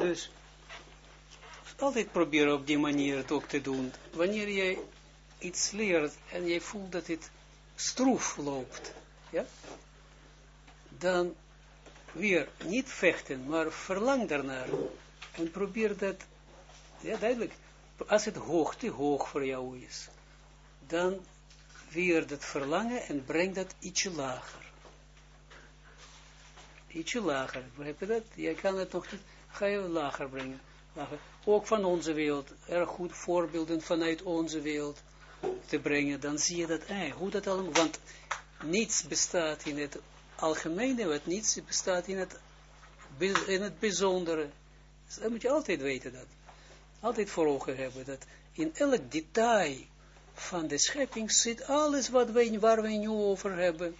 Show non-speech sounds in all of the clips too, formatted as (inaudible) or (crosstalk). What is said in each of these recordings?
Dus, altijd proberen op die manier het ook te doen. Wanneer je iets leert en je voelt dat het stroef loopt, ja, dan weer niet vechten, maar verlang daarnaar. En probeer dat, ja duidelijk, als het hoog, te hoog voor jou is, dan weer dat verlangen en breng dat ietsje lager. Ietsje lager, begrijp je dat? Je kan het nog niet, ga je lager brengen. Lager. Ook van onze wereld, erg goed voorbeelden vanuit onze wereld te brengen, dan zie je dat, eh, hoe dat allemaal, want niets bestaat in het algemene, wat niets bestaat in het, in het bijzondere. Dus dat moet je altijd weten dat. Altijd voor ogen hebben dat in elk detail van de schepping zit alles wat wij, waar we nu over hebben.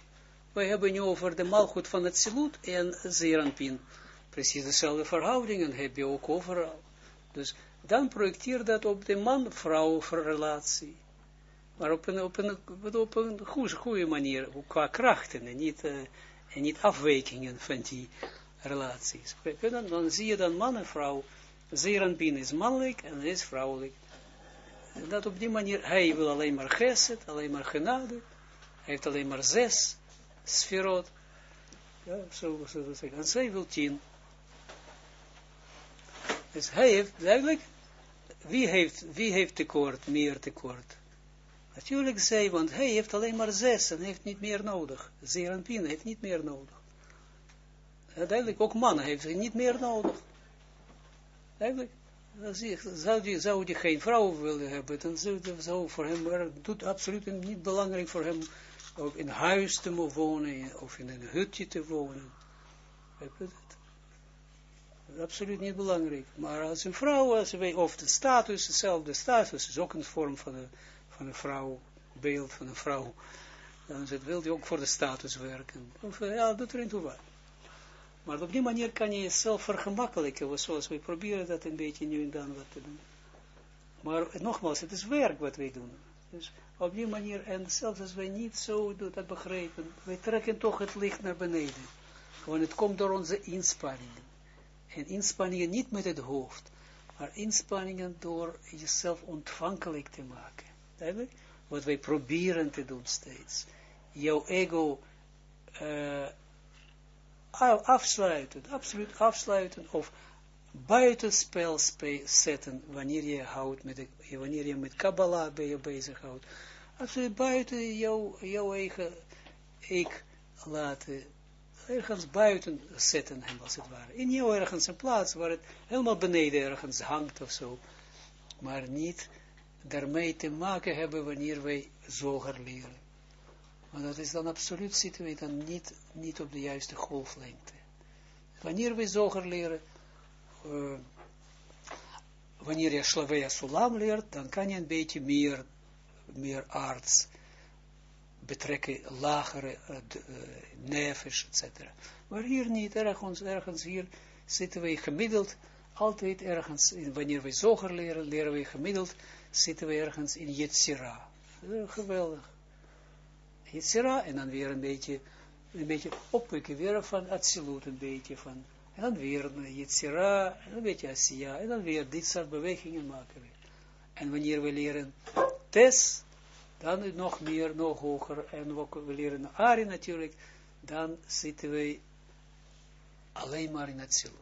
We hebben nu over de maalgoed van het siloet en zeranpin. Precies dezelfde verhoudingen heb je ook overal. Dus dan projecteer dat op de man-vrouw relatie. Maar op een, op een, op een goede, goede manier, qua krachten en niet, uh, en niet afwijkingen van die relaties. Dan, dan zie je dan man en vrouw, zeranpin is mannelijk en is vrouwelijk. En dat op die manier, hij wil alleen maar geset, alleen maar genade. Hij heeft alleen maar zes sferot. Ja, zo, zo zeggen. En zij wil tien. Dus hij heeft, duidelijk, wie heeft, wie heeft tekort, meer tekort? Natuurlijk zij, want hij heeft alleen maar zes en heeft niet meer nodig. Zeer en pin heeft niet meer nodig. Uiteindelijk ook mannen heeft niet meer nodig. Duidelijk zou die, zou geen vrouw willen hebben, dan zou, voor hem, het doet absoluut niet belangrijk voor hem ook in huis te wonen, of in een hutje te wonen. Heb je? Absoluut niet belangrijk. Maar als een vrouw, als wij, of de status, dezelfde status, is ook een vorm van een, van een vrouw, beeld van een vrouw, dan wil hij ook voor de status werken. Of, ja, doet er niet toe wat. Maar op die manier kan je jezelf vergemakkelijken, zoals we proberen dat een beetje nu en dan wat te doen. Maar nogmaals, het is werk wat wij doen. Dus op die manier, en zelfs als wij niet zo dat begrijpen, wij trekken toch het licht naar beneden. Want het komt door onze inspanningen. En inspanningen niet met het hoofd, maar inspanningen door jezelf ontvankelijk te maken. Duidelijk? Wat wij proberen te doen steeds. Jouw ego uh, afsluiten, absoluut afsluiten, of buitenspel zetten, wanneer je houdt met de, wanneer je met Kabbalah ben je bezighoudt. Absoluut buiten jouw, jouw eigen ik laten, ergens buiten zetten hem als het ware. In jou ergens een plaats waar het helemaal beneden ergens hangt of zo. Maar niet daarmee te maken hebben wanneer wij zoger leren. Maar dat is dan absoluut, zitten dan niet, niet op de juiste golflengte. Wanneer we zoger leren, uh, wanneer je Slavea Sulam leert, dan kan je een beetje meer, meer arts betrekken, lagere uh, nefes, etc. Maar hier niet, ergens, ergens hier zitten we gemiddeld, altijd ergens, wanneer we zoger leren, leren we gemiddeld, zitten we ergens in Yetzira. geweldig. Yetzira, en dan weer een beetje, een beetje oppikken, weer van Atsilut, een beetje van, en dan weer Yetzira, en een beetje Asiya, en dan weer dit soort bewegingen maken we. En wanneer we leren Tes, dan nog meer, nog hoger, en we leren Ari natuurlijk, dan zitten we alleen maar in Atsilut.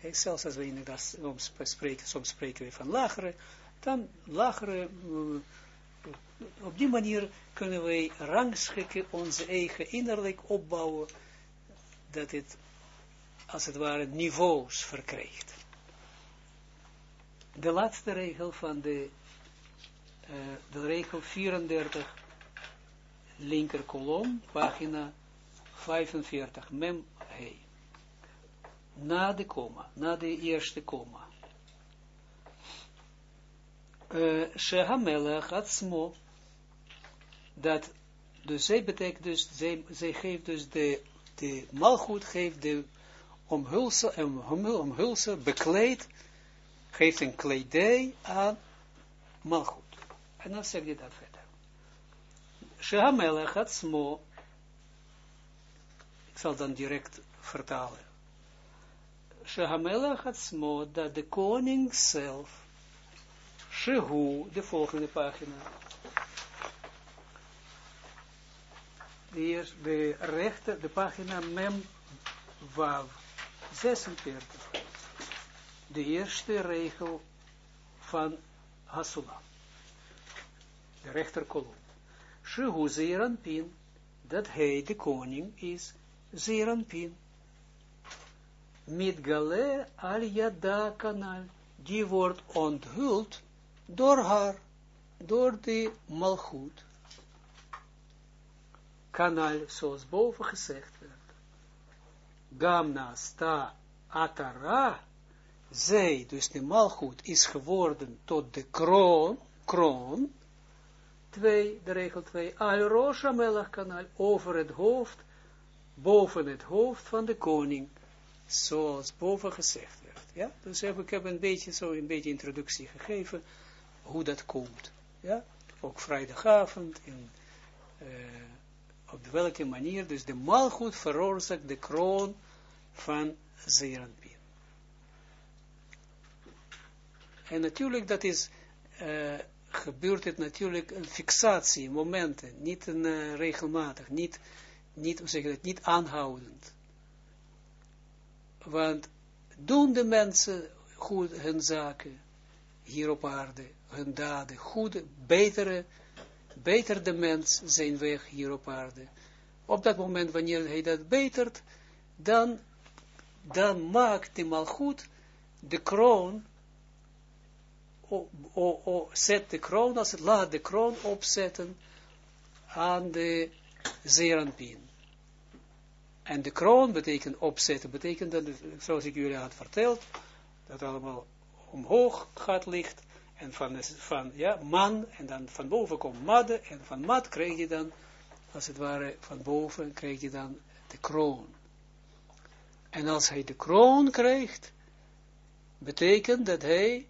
Kijk, zelfs als we inderdaad soms spreken, soms spreken we van lagere, dan lagere, uh, op die manier kunnen wij rangschikken, onze eigen innerlijk opbouwen, dat het, als het ware, niveaus verkrijgt. De laatste regel van de, uh, de regel 34, linker kolom, pagina 45, mem hey. Na de komma, na de eerste komma. Shehamelech atzmo, dat, dus zij betekent dus, zij, zij geeft dus de, de malgoed, geeft de omhulsel, omhulsel, bekleed, geeft een kledij aan malgoed. En dan zeg je dat verder. Shehamelech atzmo, ik zal dan direct vertalen. Shehamelach Atzmo, dat de koning zelf, Shehu, de volgende pagina, eerste, de rechter, de pagina Mem Wav, 46. De eerste regel van Hasula. De rechterkolom. Shehu Zeranpin, dat hij de koning is, Zeranpin. Mit Gale al Yada kanal, die wordt onthuld door haar, door de malchut. Kanal, zoals boven gezegd werd. Gamna sta atara, zij, dus de malchut, is geworden tot de kroon, kroon, twee, de regel twee, al rosha kanal, over het hoofd, boven het hoofd van de koning, zoals boven gezegd werd. Ja, dus ik heb een beetje, zo een beetje introductie gegeven, hoe dat komt. Ja, ook vrijdagavond, in, uh, op welke manier, dus de malgoed veroorzaakt de kroon van Zeranpien. En natuurlijk, dat is, uh, gebeurt het natuurlijk een fixatie, momenten, niet een, uh, regelmatig, niet, niet, niet aanhoudend. Want doen de mensen goed hun zaken hier op aarde, hun daden, goede, betere, beter de mens zijn weg hier op aarde. Op dat moment, wanneer hij dat betert, dan, dan maakt hij mal goed de kroon, o, zet de kroon, als het laat de kroon opzetten aan de zeeranpien. En de kroon betekent opzetten, betekent dat, zoals ik jullie had verteld, dat allemaal omhoog gaat licht, en van, van ja, man, en dan van boven komt madde, en van mad krijg je dan, als het ware, van boven krijg je dan de kroon. En als hij de kroon krijgt, betekent dat hij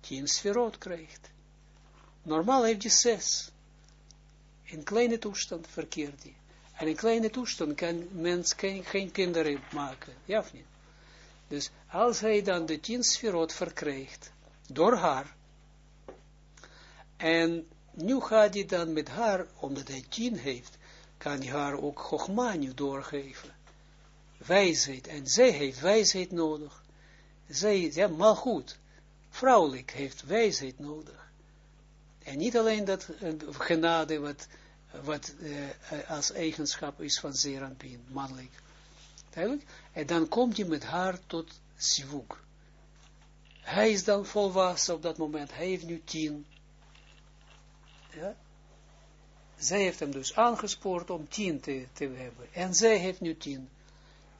tien sferot krijgt. Normaal heeft hij zes. In kleine toestand verkeert hij. En in kleine toestand kan mens geen, kinderen maken. Ja of niet? Dus als hij dan de tien sferot verkrijgt, door haar, en nu gaat hij dan met haar, omdat hij tien heeft, kan hij haar ook Chogmanu doorgeven. Wijsheid. En zij heeft wijsheid nodig. Zij, ja, maar goed. Vrouwelijk heeft wijsheid nodig. En niet alleen dat uh, genade wat wat uh, als eigenschap is van Zeranpien, mannelijk. Duidelijk? En dan komt hij met haar tot Zivuk. Hij is dan volwassen op dat moment, hij heeft nu tien. Ja? Zij heeft hem dus aangespoord om tien te, te hebben. En zij heeft nu tien.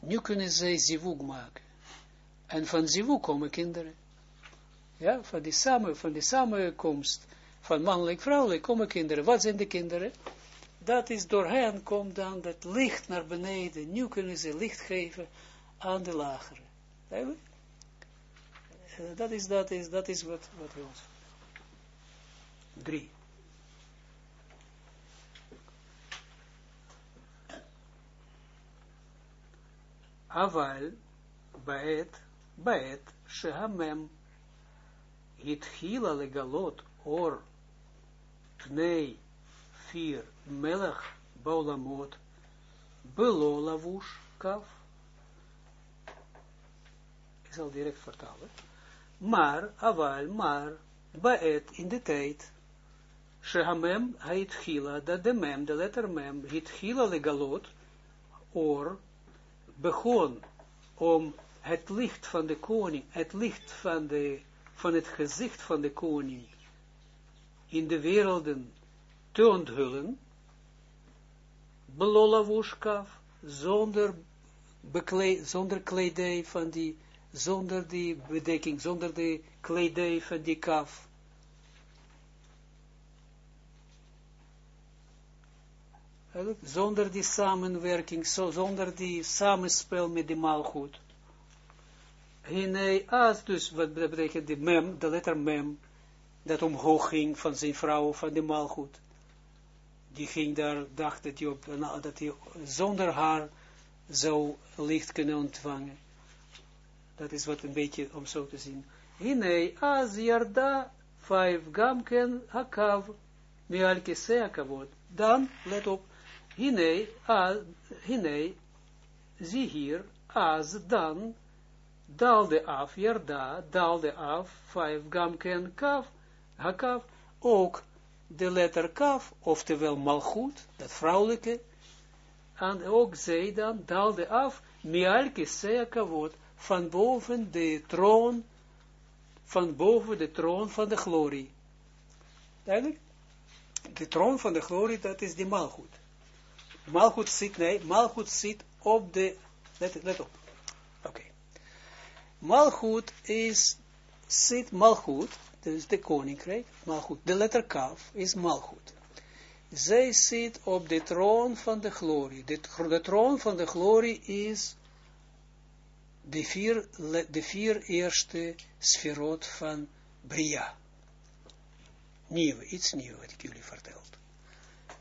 Nu kunnen zij zivug maken. En van zivug komen kinderen. Ja, van die, samen, van die samenkomst van mannelijk-vrouwelijk komen kinderen. Wat zijn de kinderen? dat is door hen komt dan dat licht naar beneden. Nu kunnen ze licht geven aan de lagere. Uh, dat is, dat is, dat is wat, wat we ons. Drie. Aval, baet, baet, shehamem, hitchila legalot, or, pnei, vier, melech baulamot, belo lavush, kaf. Ik zal direct vertalen. Maar, aval, maar, baet in de tijd, shehamem hait gila, dat de mem, de letter mem, hit gila legalot, or, begon om het licht van de koning, het licht van, de, van het gezicht van de koning, in de werelden te onthullen, zonder, zonder kledij van die, zonder die bedekking, zonder de kledij van die kaf. Zonder die samenwerking, zo, zonder die samenspel met die maalgoed. Hine, als dus, wat betekent die mem, de letter mem, dat omhoog ging van zijn vrouw, van de maalgoed die ging daar, dacht dat hij, op, dat hij zonder haar zou licht kunnen ontvangen. Dat is wat een beetje om zo te zien. Hine, az yarda, vijf gamken hakav, mial kisea kavod. Dan, let op, hine, a, hine, zie hier, az dan, dalde af, yarda, dalde af, vijf gamken kav, hakav, ook de letter kaf, oftewel malchut, dat vrouwelijke, en ook zij dan daalde af, mialke sea kavod, van boven de troon, van boven de troon van de glorie. Duidelijk? De troon van de glorie, dat is de malchut. Malchut zit, nee, malchut zit op de, let, let op. Malchut is, zit malchut, dus de koninkrijk, malchut. De letter kaf is malchut. Zij zit op de troon van de glorie. De, de troon van de glorie is de vier, de vier eerste sferot van Bria. Nieuw, iets nieuw wat ik jullie verteld.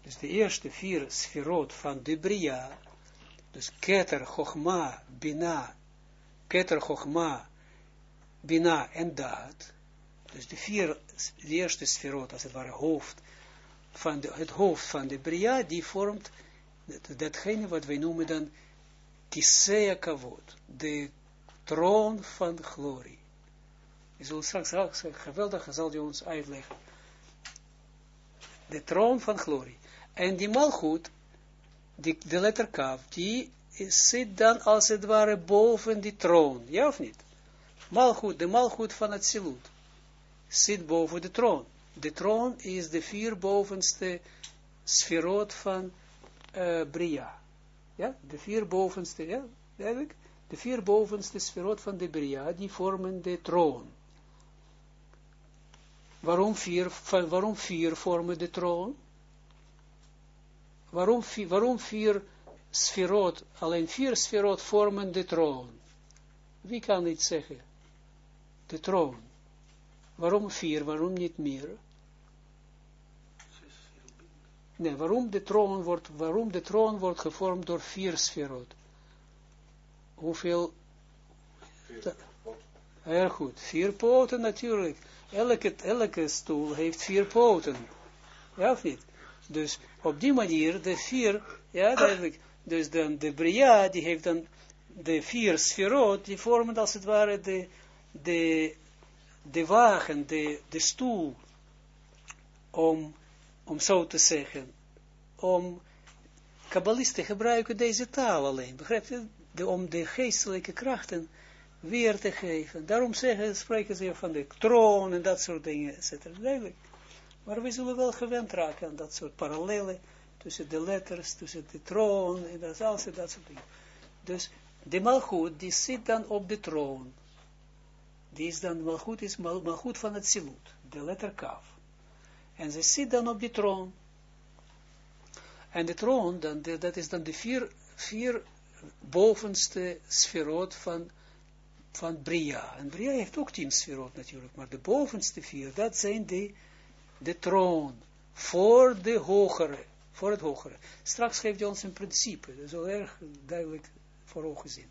Dus de eerste vier sferot van de Bria, dus Keter, Chochma, Bina, Keter, Chochma, Bina en Daad, dus de vier, eerste sferot, als het ware hoofd, van het hoofd van de Bria, die vormt dat, datgene wat wij noemen dan Kisea Kavod, de troon van glorie. Je zult straks, straks geweldig, zal hij ons uitleggen. De troon van glorie. En die malgoed, die, de letter Kav, die zit dan als het ware boven die troon, ja of niet? Malgoed, de malgoed van het silut zit boven de troon. De troon is de vier bovenste sferot van uh, Bria. Ja, de vier bovenste, ja, duidelijk? De vier bovenste sferot van de Bria, die vormen de troon. Waarom vier, waarom vier vormen de troon? Waarom, vier, waarom vier sferot, alleen vier sferot vormen de troon? Wie kan dit zeggen? De troon. Waarom vier? Waarom niet meer? Nee, waarom de troon wordt, waarom de troon wordt gevormd door vier sferot? Hoeveel? Heel goed, vier poten natuurlijk. Elke, elke stoel heeft vier poten. Ja of niet? Dus op die manier, de vier, ja duidelijk, dus dan de Bria, die heeft dan de vier sferot, die vormen als het ware de, de de wagen, de, de stoel, om, om zo te zeggen, om kabbalisten gebruiken deze taal alleen, begrijp je? De, om de geestelijke krachten weer te geven. Daarom zeggen, spreken ze van de troon en dat soort dingen, etc. Duidelijk. Maar we zullen wel gewend raken aan dat soort parallellen tussen de letters, tussen de troon en dat, alles, dat soort dingen. Dus de malgoed, die zit dan op de troon die is dan wel goed, is mal, van het silut, de letter kaf. En ze zit dan op die troon. En de troon, dan, dat is dan de vier, vier bovenste sferot van, van Bria. En Bria heeft ook tien sferot natuurlijk, maar de bovenste vier, dat zijn de, de troon, voor de hogere, voor het hogere. Straks geeft hij ons een principe, dat is wel erg duidelijk voor ogen zien.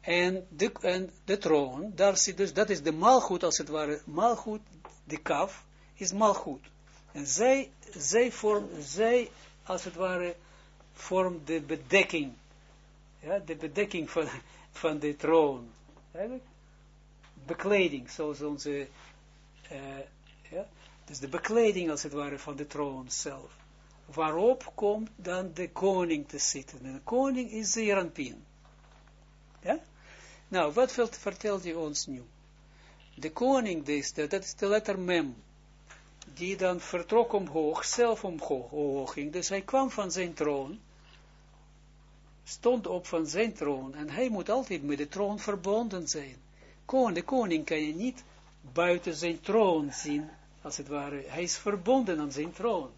En de, en de troon, daar zit dus, dat is de malgoed als het ware, malgoed, de kaf, is malgoed. En zij, zij vorm, zij als het ware, vormt de bedekking, ja, de bedekking van, van de troon. Bekleding, zoals onze, uh, ja, dus de bekleding als het ware van de troon zelf. Waarop komt dan de koning te zitten. En de koning is Zeranpin. Ja? Nou, wat vertelt hij ons nu? De koning, is dat is de letter mem, die dan vertrok omhoog, zelf omhoog ging. Dus hij kwam van zijn troon, stond op van zijn troon, en hij moet altijd met de troon verbonden zijn. Kon, de koning kan je niet buiten zijn troon zien, als het ware. Hij is verbonden aan zijn troon.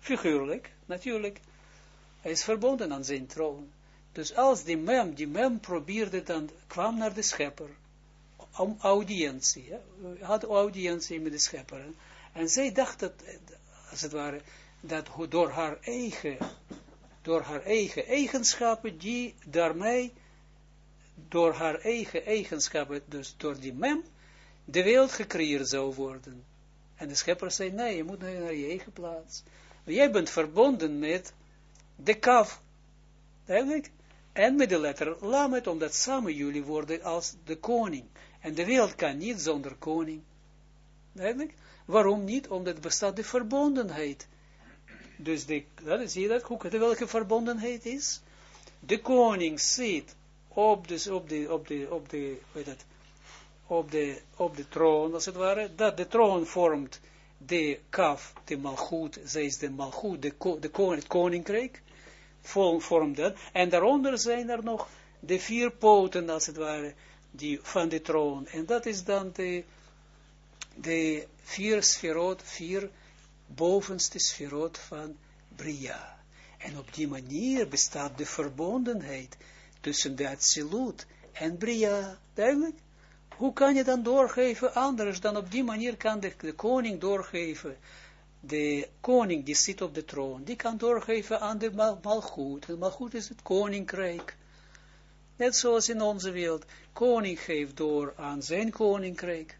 Figuurlijk, natuurlijk. Hij is verbonden aan zijn troon. Dus als die mem, die mem probeerde dan, kwam naar de schepper, om audiëntie, had audiëntie met de schepper. En zij dacht dat, als het ware, dat door haar eigen, door haar eigen eigenschappen, die daarmee door haar eigen eigenschappen, dus door die mem, de wereld gecreëerd zou worden. En de schepper zei, nee, je moet naar je eigen plaats. Jij bent verbonden met de kaf. Eigenlijk. En met de letter lamet, omdat samen jullie worden als de koning. En de wereld kan niet zonder koning. Eigenlijk. Waarom niet? Omdat bestaat de verbondenheid. Dus de, dat, zie je dat? Hoe, welke verbondenheid is? De koning zit op de, op de, op de, op de, weet op de, op de troon, als het ware, dat de troon vormt de kaf, de malgoed, zij is de malgoed, de, de koning, het koninkrijk, vormt en daaronder zijn er nog de vier poten, als het ware, die, van de troon, en dat is dan de, de vier sferot, vier bovenste sferot van Bria. En op die manier bestaat de verbondenheid tussen de Atsilut en Bria. Duidelijk? Hoe kan je dan doorgeven anders dan op die manier kan de, koning doorgeven. De koning die zit op de troon, die kan doorgeven aan de mal, malgoed. Malgoed is het koninkrijk. Net zoals in onze wereld. Koning geeft door aan zijn koninkrijk.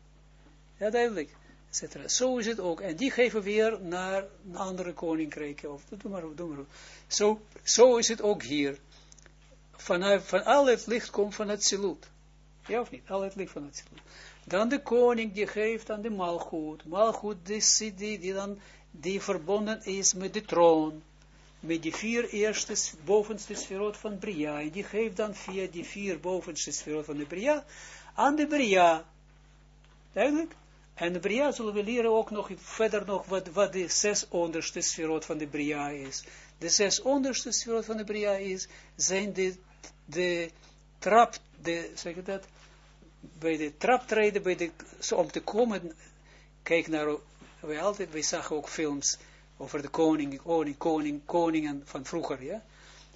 Ja, duidelijk. Etcetera. Zo is het ook. En die geven weer naar een andere koninkrijk. Of, doe maar, doe maar. Zo, zo is het ook hier. Van, van al het licht komt van het silut. Ja of niet? Al het licht van het silut. Dan de koning die geeft aan de malgoed. Malgoed die, die, die dan die verbonden is met de troon. Met die vier eerste bovenste sferot van Bria. En die geeft dan via die vier bovenste sferot van de Bria aan de Bria. Duidelijk? En de Bria zullen we leren ook nog verder nog wat, wat de zes onderste sferot van de Bria is. De zes onderste sferot van de Bria is, zijn de, de trap, de, zeg je dat, bij de traptreden, bij de, om te komen, kijk naar, wij altijd, wij zagen ook films over de koning, koning, koning, koningen van vroeger, ja.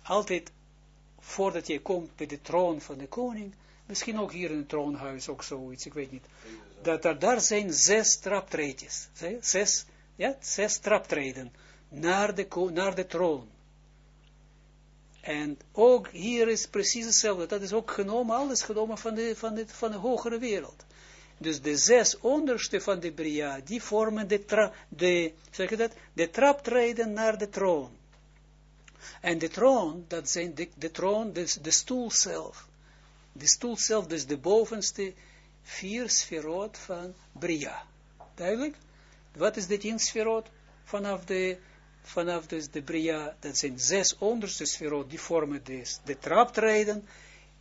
Altijd, voordat je komt bij de troon van de koning, misschien ook hier in het troonhuis, ook zoiets, ik weet niet dat er daar zijn zes traptreedjes, zes, ja, zes traptreden naar de, naar de troon. En ook hier is precies hetzelfde, dat is ook genomen, alles genomen van de, van de, van de hogere wereld. Dus de zes onderste van de Bria, die vormen de, tra, de, zeg je dat, de traptreden naar de troon. En de troon, dat zijn de, de troon, dus de stoel zelf. De stoel zelf, dus de bovenste, vier sferot van Bria. Duidelijk? Wat is de tien sferot vanaf de, vanaf dus de Bria? Dat zijn zes onderste sferot, die vormen dus de traptreden,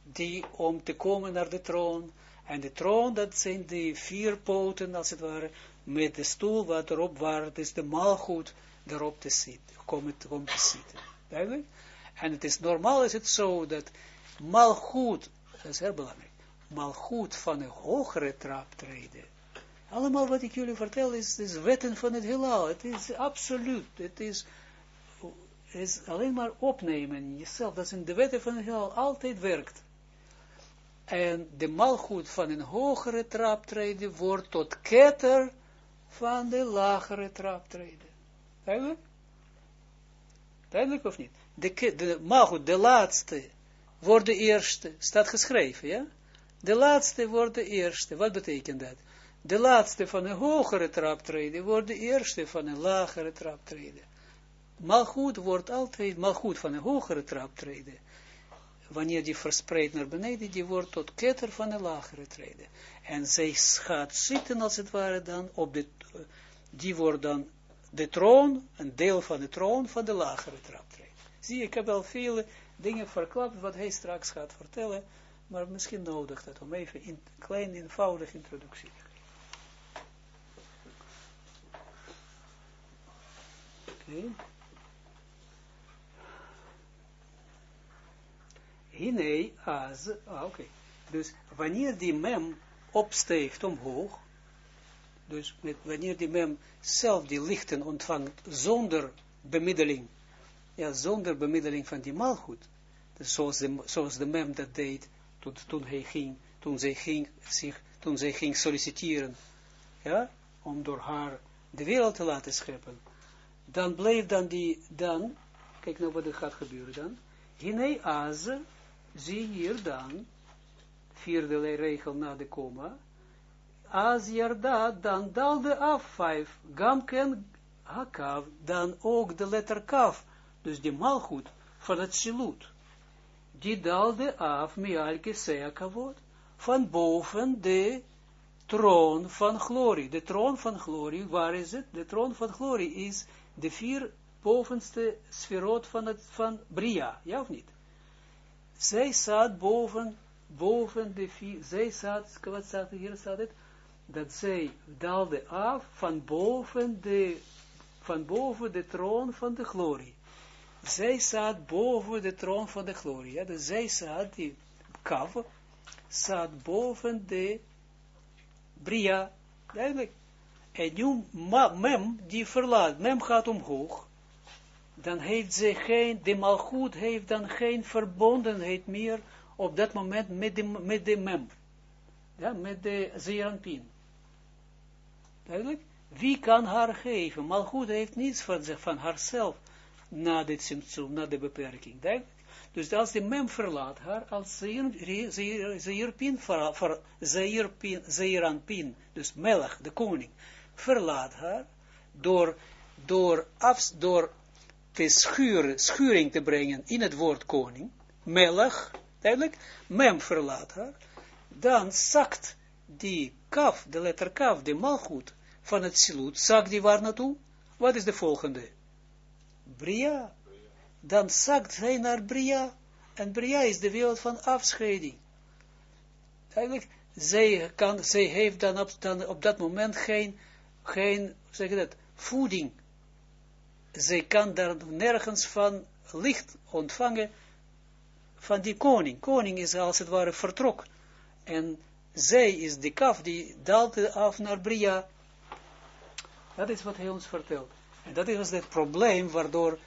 die om te komen naar de troon. En de troon, dat zijn de vier poten, als het ware, met de stoel wat erop waar, dus de maalgoed erop te zitten, komen te, zitten. Duidelijk? En het is normaal is het zo dat maalgoed, dat is heel belangrijk, maar goed van een hogere trap treden. Allemaal wat ik jullie vertel is, is wetten van het heelal. Het is absoluut. Het is, is alleen maar opnemen in jezelf. Dat zijn de wetten van het heelal altijd werkt. En de malgoed van een hogere traptreden wordt tot ketter van de lagere traptreden. Duidelijk? Duidelijk of niet? De, de malgoed, de laatste, wordt de eerste, staat geschreven, ja? De laatste wordt de eerste. Wat betekent dat? De laatste van een hogere traptreden wordt de eerste van een lagere traptreden. Malgoed wordt altijd malgoed van een hogere traptreden. Wanneer die verspreidt naar beneden, die wordt tot ketter van een lagere treden. En zij gaat zitten als het ware dan op de, die wordt dan de troon, een deel van de troon van de lagere traptreden. Zie, ik heb al vele dingen verklapt wat hij straks gaat vertellen maar misschien nodig dat om even een klein eenvoudig introductie as, ah, oké. Dus wanneer die mem opsteegt omhoog, dus wanneer die mem zelf die lichten ontvangt zonder bemiddeling, ja, zonder bemiddeling van die malgoed, dus zoals de, zoals de mem dat deed toen, toen hij ging, toen zij ging, zich, toen zij ging solliciteren, ja, om door haar de wereld te laten scheppen, dan bleef dan die, dan, kijk nou wat er gaat gebeuren dan, Hine az, zie hier dan, vierde regel na de komma, als yarda, dan daalde af, vijf, gamken hakav, dan ook de letter kaf, dus die malgoed van het die daalde af, mialke kavod, van boven de troon van glorie. De troon van glorie, waar is het? De troon van glorie is de vier bovenste sferot van, het, van Bria, ja of niet? Zij zat boven, boven de vier, zij zat, wat staat hier, staat het? Dat zij daalde af van boven de, van boven de troon van de glorie. Zij zat boven de troon van de glorie, ja, dus zij zat, die kav, zat boven de Bria, duidelijk. En nu, mem, die verlaat, mem gaat omhoog, dan heeft ze geen, de malgoed heeft dan geen verbondenheid meer op dat moment met de, met de mem. Ja, met de zeeranpien. Duidelijk? Wie kan haar geven? Malgoed heeft niets van zich, van haarzelf, na dit symptoom, na de beperking. Duidelijk? Dus als de mem verlaat haar, als zeeranpien, zeeranpien, dus melch, de koning, verlaat haar, door, door, afs, door te schuren, schuring te brengen in het woord koning, melech, duidelijk, mem verlaat haar, dan zakt die kaf, de letter kaf, de malgoed van het silut, zakt die waar naartoe? Wat is de volgende? Bria. Dan zakt hij naar Bria. En Bria is de wereld van afscheiding. Eigenlijk, zij, kan, zij heeft dan op, dan op dat moment geen, geen zeg dat, voeding zij kan daar nergens van licht ontvangen van die koning. Koning is als het ware vertrok. En zij is de kaf die daalde af naar Bria. Dat is wat hij ons vertelt. En dat is het probleem waardoor,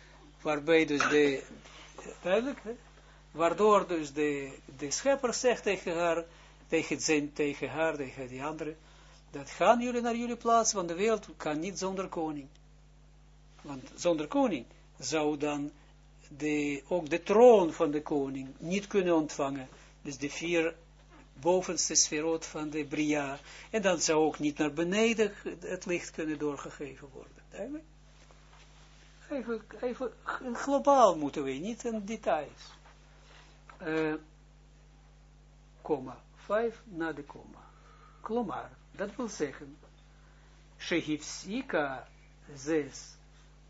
waarbij dus de, duidelijk, waardoor dus de, de schepper zegt tegen haar, tegen, zijn, tegen haar, tegen die andere, dat gaan jullie naar jullie plaats, want de wereld kan niet zonder koning. Want zonder koning zou dan de, ook de troon van de koning niet kunnen ontvangen. Dus de vier bovenste sferot van de Bria. En dan zou ook niet naar beneden het licht kunnen doorgegeven worden. Even, even globaal moeten we, niet in details. Uh, komma, vijf na de komma. Klomar, dat wil zeggen, Shehifsika zes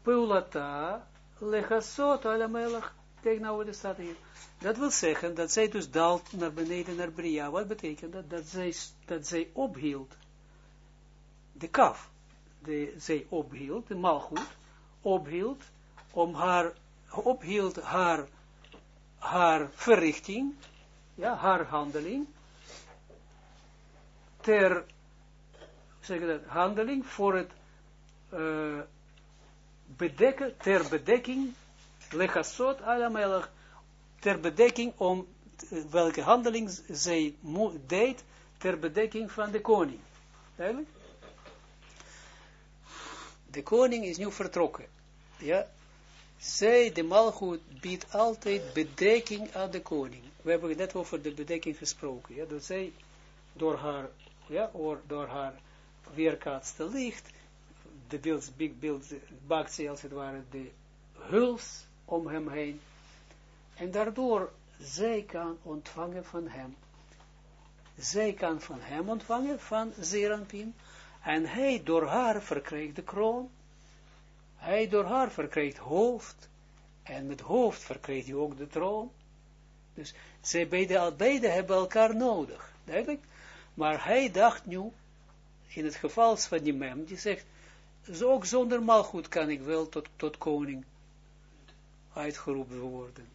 Peulata lechasot ala melach tegenover de staat hier. Dat wil zeggen dat zij dus daalt naar beneden naar Bria. Wat betekent dat? Dat zij, dat zij ophield de kaf. De, zij ophield, de malgoed, ophield om haar, ophield haar, haar verrichting, ja, haar handeling, ter, zeg dat, handeling voor het, uh, bedekken, ter bedekking, lechasot alamelach, ter bedekking om welke handeling zij deed, ter bedekking van de koning. Duidelijk? De koning is nu vertrokken. Ja, zij, de malgoed, biedt altijd bedekking aan de koning. We hebben net over de bedekking gesproken. Ja, dat zij door haar, ja, or, door haar weerkaatste licht de beeld, beeld, bakt als het ware de huls om hem heen. En daardoor zij kan ontvangen van hem. Zij kan van hem ontvangen, van Zeranpin. En hij door haar verkreeg de kroon. Hij door haar verkreeg hoofd. En met hoofd verkreeg hij ook de troon. Dus zij beide, beide hebben elkaar nodig. Duidelijk? Maar hij dacht nu, in het geval van die mem, die zegt, ook zonder malgoed kan ik wel tot, tot koning uitgeroepen worden.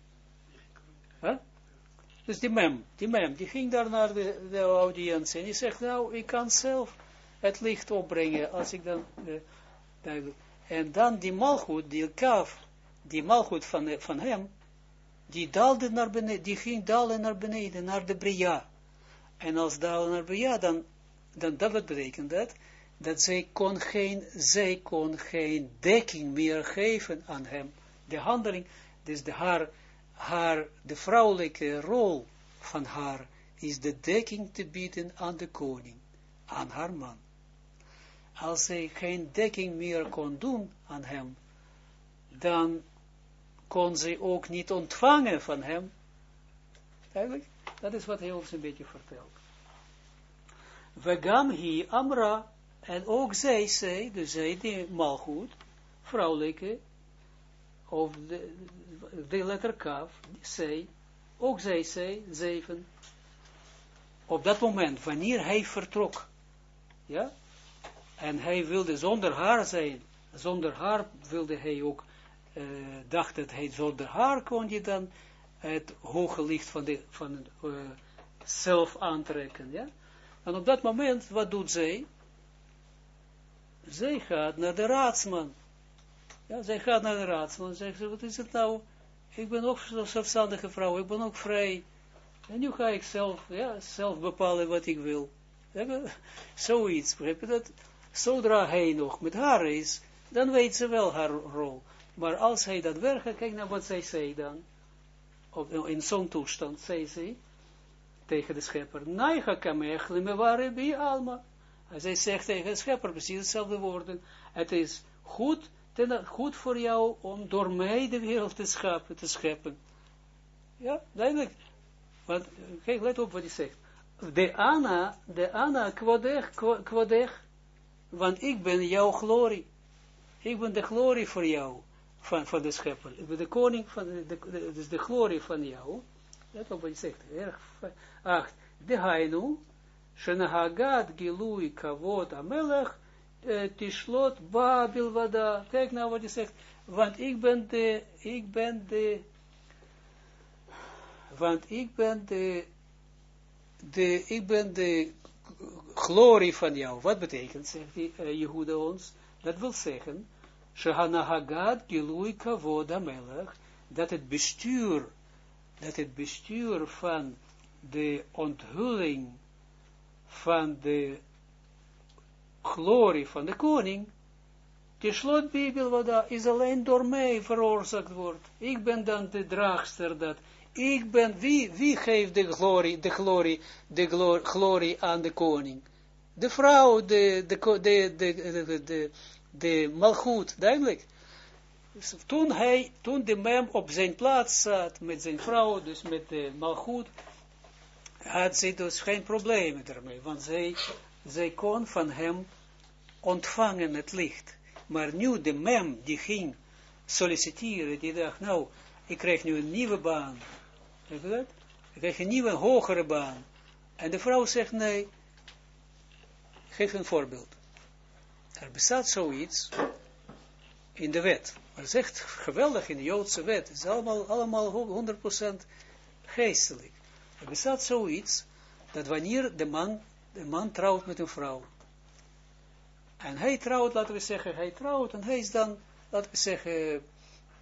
Dus die mem, die mem, die ging daar naar de, de audiëntie en die zegt, nou, ik kan zelf het licht opbrengen als ik dan, uh, en dan die malgoed, die kaf, die malgoed van, van hem, die daalde naar beneden, die ging dalen naar beneden, naar de Bria. En als dalen naar Bria, dan, dan dat betekent dat, dat zij kon geen, zij kon geen dekking meer geven aan hem. De handeling, dus de haar, haar, de vrouwelijke rol van haar is de dekking te bieden aan de koning, aan haar man. Als zij geen dekking meer kon doen aan hem, dan kon zij ook niet ontvangen van hem. Eigenlijk, dat is wat hij ons een beetje vertelt. Vegam hi amra, en ook zij zei, dus zij die malgoed, vrouwelijke, of de, de letter kaf, zij, ook zij zei, zeven, op dat moment, wanneer hij vertrok, ja, en hij wilde zonder haar zijn, zonder haar wilde hij ook, uh, dacht dat hij zonder haar kon je dan het hoge licht van, de, van uh, zelf aantrekken, ja. En op dat moment, wat doet zij? Zij gaat naar de raadsman. Ja, zij gaat naar de raadsman en zegt ze, wat is het nou? Ik ben ook een zelfstandige vrouw, ik ben ook vrij. En nu ga ik zelf, ja, zelf bepalen wat ik wil. (laughs) Zoiets, begrijp je dat? Zodra hij nog met haar is, dan weet ze wel haar rol. Maar als hij dat werkt, kijk naar wat zij zei dan. Op, in zo'n toestand, zei ze tegen de schepper, Naiga kamech limeware bi alma. En zij zegt tegen de schepper precies hetzelfde woorden. Het is goed, ten, goed voor jou om door mij de wereld te scheppen. Ja, duidelijk. Want, kijk, let op wat hij zegt. De Anna, de Anna kwadech, kwadech, want ik ben jouw glorie. Ik ben de glorie voor jou, van, van de schepper. Ik ben de koning van, de, de, dus de glorie van jou. Let op wat hij zegt. Erg, acht. De Hainu, Shenahagat Gilui Kavod Amelech, Tishlot Babil Vada. Kijk nou wat hij zegt. Want ik ben de, ik ben de, want ik ben de, de, ik ben de glorie van jou. Wat betekent, zegt die uh, Jehuda ons? Dat wil zeggen, Shehanahagat Gilui Kavod Amelech, dat het bestuur, dat het bestuur van de onthulling van de glorie van de koning, de daar is alleen door mij veroorzaakt wordt. Ik ben dan de draagster dat, ik ben, wie, wie geeft de glorie, de glorie, de aan de koning? De vrouw, de, de, de, de, de, de, de malgoed, duidelijk. Toen hij, toen de mem op zijn plaats zat met zijn vrouw, dus met de malgoed, had zij dus geen problemen ermee, want zij, zij kon van hem ontvangen het licht. Maar nu de mem die ging solliciteren, die dacht, nou, ik krijg nu een nieuwe baan. Je? Ik krijg een nieuwe, hogere baan. En de vrouw zegt, nee, geef een voorbeeld. Er bestaat zoiets in de wet. Maar het is echt geweldig in de Joodse wet. Het is allemaal, allemaal 100% geestelijk. Er bestaat zoiets, dat wanneer de man, de man trouwt met een vrouw, en hij trouwt, laten we zeggen, hij trouwt, en hij is dan, laten we zeggen,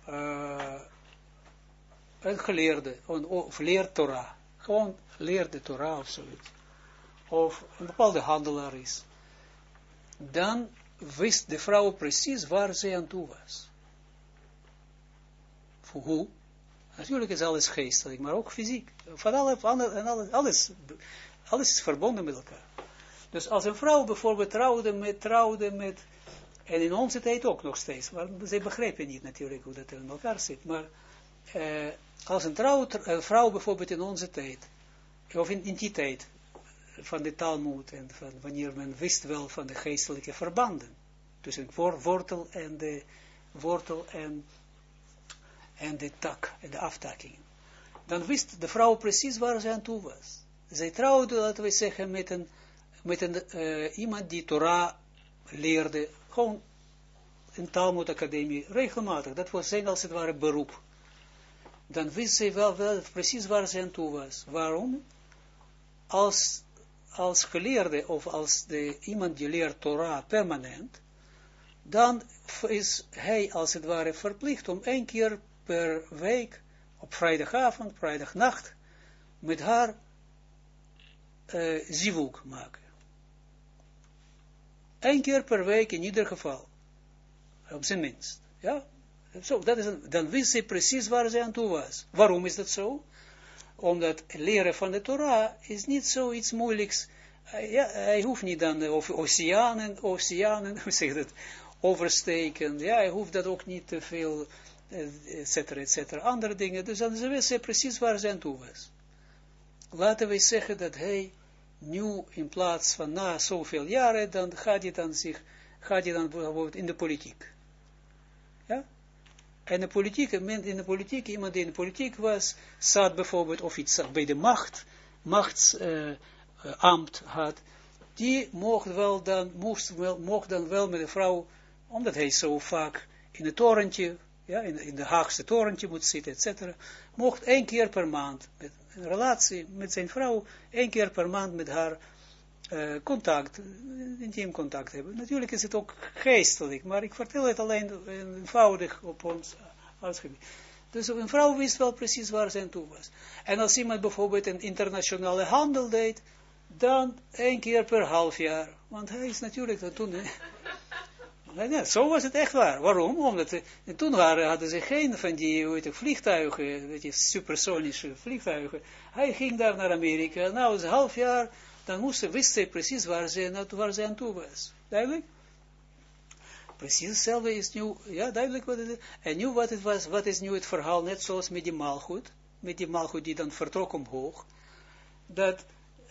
uh, een geleerde, of leert Torah, gewoon leert de Torah of zoiets, of een bepaalde handelaar is, dan wist de vrouw precies waar zij aan toe was. Voor hoe? Natuurlijk is alles geestelijk, maar ook fysiek. Van alle, alles, alles, alles is verbonden met elkaar. Dus als een vrouw bijvoorbeeld trouwde met, trouwde met, en in onze tijd ook nog steeds, maar ze begrijpen niet natuurlijk hoe dat in elkaar zit, maar eh, als een, trouw, een vrouw bijvoorbeeld in onze tijd, of in, in die tijd, van de Talmud en van wanneer men wist wel van de geestelijke verbanden, tussen wortel en de wortel en en de tak, en de aftakking. Dan wist de vrouw precies waar ze aan toe was. Zij trouwde, laten we zeggen, met een, met een uh, iemand die Torah leerde, gewoon in Talmud Academie, regelmatig. Dat was zijn als het ware beroep. Dan wist zij wel, wel precies waar ze aan toe was. Waarom? Als, als geleerde, of als de, iemand die leert Torah permanent, dan is hij als het ware verplicht om één keer per week, op vrijdagavond, vrijdagnacht, met haar uh, zivuk maken. Eén keer per week in ieder geval. Op zijn minst. Ja? Zo, dat is dan wist ze precies waar ze aan toe was. Waarom is dat zo? omdat leren van de Torah is niet zoiets moeilijks. Uh, ja, hij hoeft niet dan over oceanen, oceanen, (laughs) hoe zeg dat, oversteken. Ja, hij hoeft dat ook niet te veel, et cetera, et cetera, andere dingen. Dus dan ze wisten precies waar aan toe was. Laten we zeggen dat hij nu in plaats van na zoveel jaren, dan gaat hij dan zich, gaat hij dan bijvoorbeeld in de politiek. Ja? En de politiek, in de politiek, iemand die in de politiek was, zat bijvoorbeeld, of iets bij de macht, machtsambt uh, had, die mocht wel dan, moest wel, mocht dan wel met de vrouw, omdat hij zo vaak in het torentje, ja, in, in de Haagse torentje moet zitten, etc., mocht één keer per maand, met een relatie met zijn vrouw, één keer per maand met haar uh, contact, intiem contact hebben. Natuurlijk is het ook geestelijk, maar ik vertel het alleen eenvoudig op ons uitgebied. Dus een vrouw wist wel precies waar ze aan toe was. En als iemand bijvoorbeeld een internationale handel deed, dan één keer per half jaar. Want hij is natuurlijk dat toen... Nee, zo was het echt waar. Waarom? Omdat uh, toen waren, hadden ze geen van die weet vliegtuigen, je, supersonische vliegtuigen. Hij ging daar naar Amerika. Nou, een half jaar dan moesten, wist zij precies waar ze, waar ze aan toe was. Duidelijk? Precies hetzelfde is nu, ja, duidelijk wat het is. En nu wat, het was, wat is nu het verhaal, net zoals met die maalgoed, met die maalgoed die dan vertrok omhoog, dat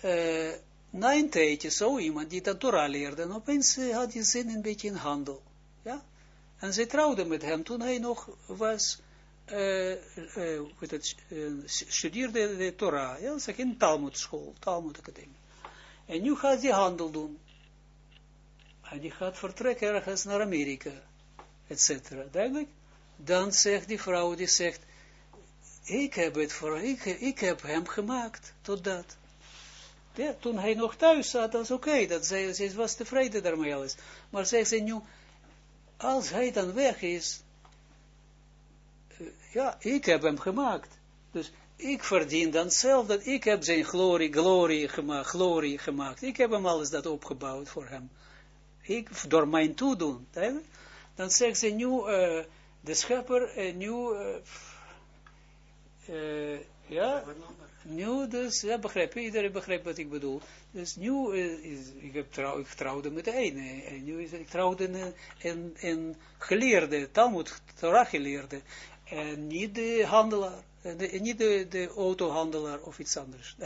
uh, na een tijdje zo iemand die dat Torah leerde, en opeens had hij zin een beetje in handel, ja, en zij trouwde met hem toen hij nog was, uh, uh, het, studeerde de Torah, ja, zeg in Talmud school, Talmud academie. En nu gaat hij handel doen. En die gaat vertrekken ergens naar Amerika, etc. Duidelijk? Dan zegt die vrouw, die zegt, ik heb het voor, ik, ik heb hem gemaakt, tot dat. Ja, toen hij nog thuis zat, dat is oké, okay, dat zij, zij was tevreden daarmee alles. Maar zegt ze nu, als hij dan weg is, uh, ja, ik heb hem gemaakt. Dus ik verdien dan zelf, dat ik heb zijn glorie, glorie gemaakt, glorie gemaakt. Ik heb hem alles dat opgebouwd voor hem. Ik, door mijn toedoen. Dan zegt ze nu, uh, de schepper, uh, nu, ja, nu dus, ja, begrijp je, iedereen begrijpt wat ik bedoel. Dus nu, is, ik, heb trouw, ik trouwde met de ene, en nu is ik trouwde een, een, een geleerde, Talmud, Torah geleerde, en niet de handelaar de, niet de, de autohandelaar of iets anders.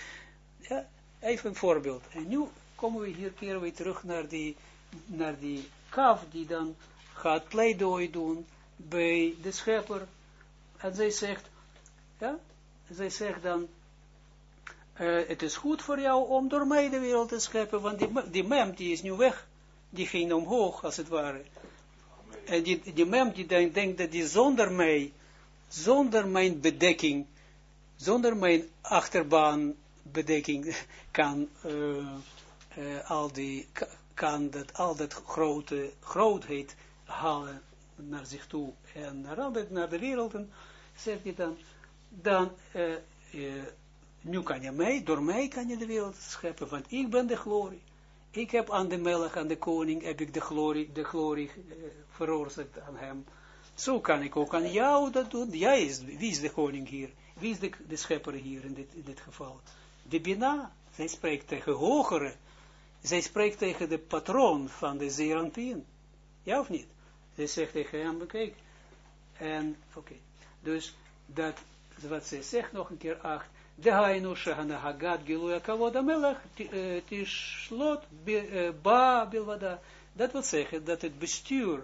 (laughs) ja, even een voorbeeld. En nu komen we hier, keren we terug naar die, naar die kaf die dan gaat pleidooi doen bij de schepper. En zij zegt, ja, zij zegt dan, uh, het is goed voor jou om door mij de wereld te scheppen, want die, die mem die is nu weg, die ging omhoog als het ware. En die, die mem die denkt dat die zonder mij zonder mijn bedekking, zonder mijn achterbaanbedekking, (laughs) kan, uh, uh, al die, kan dat, al dat grote grootheid halen naar zich toe en naar, altijd naar de wereld, en zegt hij dan, dan uh, nu kan je mij, door mij kan je de wereld scheppen, want ik ben de glorie. Ik heb aan de melk, aan de koning, heb ik de glorie, de glorie veroorzaakt aan hem. Zo kan ik ook aan jou dat doen. Jij is, wie is de koning hier? Wie is de, de schepper hier in dit, in dit geval? De Bina. Zij spreekt tegen hogere. Zij spreekt tegen de patroon van de Zeranpien. Ja of niet? Zij zegt tegen hem, kijk. En, oké. Dus, dat, wat zij zegt nog een keer acht. De hainu shahana hagat giluya kavod amelach tishlot ba bilvada. Dat wil zeggen dat het bestuur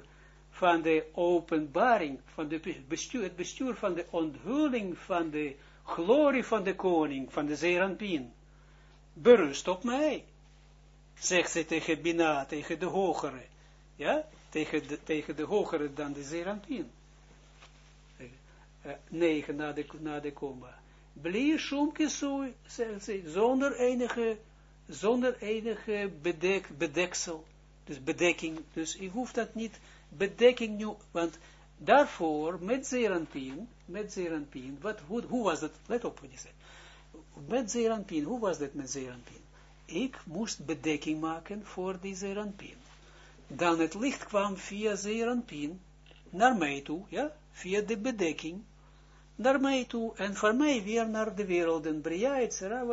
van de openbaring, van de bestuur, het bestuur van de onthulling van de glorie van de koning, van de Zeranpien, berust op mij. Zegt ze tegen Bina, tegen de hogere. Ja, tegen de, tegen de hogere dan de Zeranpien. Uh, negen na de, na de komma. Blie shumkisui, zegt ze, zonder enige, zonder enige bedek, bedeksel. Dus bedekking, dus ik hoef dat niet bedekking nu, want daarvoor, met Zeranpien, met Zeranpien, wat, hoe, was dat, let op wat je zegt, met Zeranpien, hoe was dat met Zeranpien? Ik moest bedekking maken voor die Zeranpien. Dan het licht kwam via Zeranpien naar mij toe, ja, via de bedekking, naar mij toe, en van mij weer naar de wereld, en Bria, Etzera.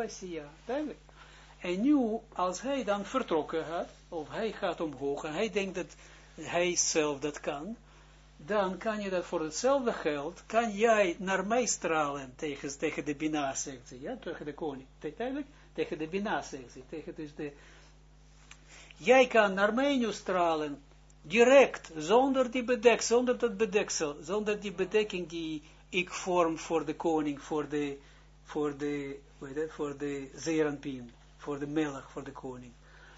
En nu, als hij dan vertrokken had, of hij gaat omhoog, en hij denkt dat hij zelf dat kan, dan kan je dat voor hetzelfde geld, kan jij naar mij stralen tegen, tegen de Bina, zegt ze, ja, tegen de koning, tegen de Bina, zegt ze, tegen dus de, jij kan naar mij nu stralen, direct, zonder die bedek, zonder dat bedeksel, zonder die bedekking die ik vorm voor de koning, voor de, voor de, weet het, voor de zeeranpien, voor de melk, voor de koning.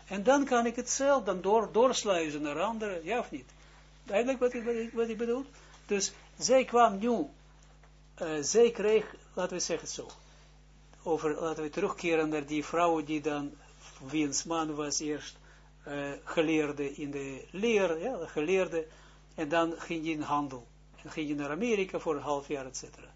En dan kan ik het zelf dan door, doorsluizen naar anderen, ja of niet? Duidelijk wat ik, wat ik, bedoel? Dus zij kwam nu, uh, zij kreeg, laten we zeggen zo, over, laten we terugkeren naar die vrouw die dan, wiens man was eerst uh, geleerde in de leer, ja, geleerde, en dan ging je in handel. En ging je naar Amerika voor een half jaar, et cetera.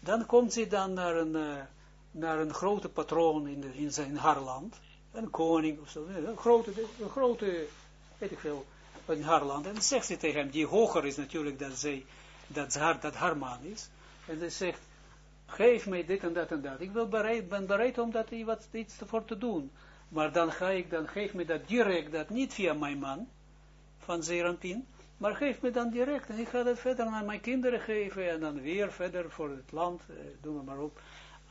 Dan komt ze dan naar een, uh, naar een grote patroon in, de, in zijn haar land, een koning of zo, een grote, een grote, weet ik veel, in haar land. En dan zegt ze tegen hem, die hoger is natuurlijk dat, zij, dat, haar, dat haar man is. En ze zegt, geef mij dit en dat en dat. Ik wil bereid, ben bereid om dat wat, iets voor te doen. Maar dan ga ik, dan geef me dat direct, dat niet via mijn man, van Zeranpin, maar geef me dan direct, en ik ga dat verder aan mijn kinderen geven, en dan weer verder voor het land, eh, doen we maar op,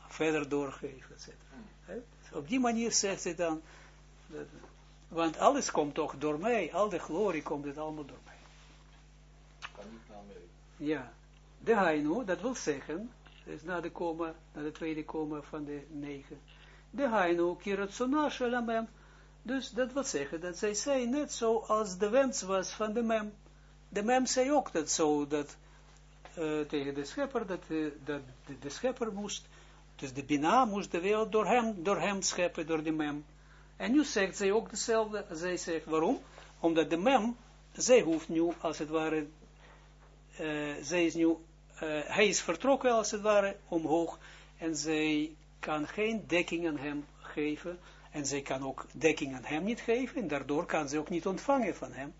verder doorgeven, etc. Hmm. Op die manier zegt ze dan, dat, want alles komt toch door mij, al de glorie komt het allemaal door mij. Kan niet naar mij. Ja, de Hainu, dat wil zeggen, dus na de koma, na de tweede koma van de negen, de Hainu, kiratsona shalamem, dus dat wil zeggen, dat zij zei net zo als de wens was van de mem. De mem zei ook dat zo, dat uh, tegen de schepper, dat, uh, dat de, de, schepper moest, dus de Bina moest de wereld door hem, door hem scheppen, door de mem. En nu zegt zij ook hetzelfde, zij zegt waarom? Omdat de mem, zij hoeft nu, als het ware, uh, zij is nu, hij is vertrokken als het ware omhoog, en zij kan geen dekking aan hem geven, en zij kan ook dekking aan hem niet geven, en daardoor kan ze ook niet ontvangen van hem.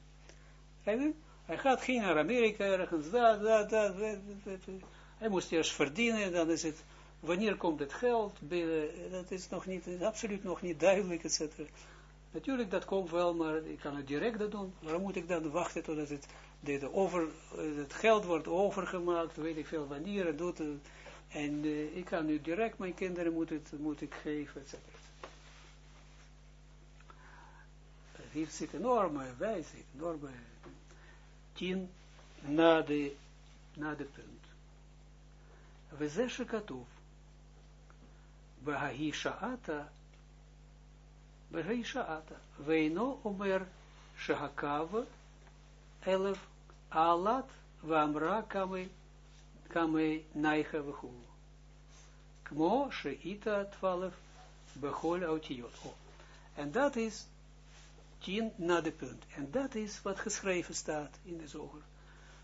Hij gaat geen naar Amerika ergens, dat, dat, dat, hij moest eerst verdienen, dan is het wanneer komt het geld dat is nog niet, is absoluut nog niet duidelijk, etc. Natuurlijk, dat komt wel, maar ik kan het direct doen. Waarom moet ik dan wachten totdat het, de, over, het geld wordt overgemaakt, weet ik veel wanneer het doet. En uh, ik kan nu direct mijn kinderen moet, het, moet ik geven. Hier zit enorme wijsheid, enorme tien na de, na de punt. We zeggen Behahi sha'ata, Behahi sha'ata, Veino omer shahakav, elef alat, Vamra kame, kame naicha v'chu. Kmo she'ita twaalf, Bechol autiot. En dat is tien na de punt. En dat is wat geschreven staat in de zoger.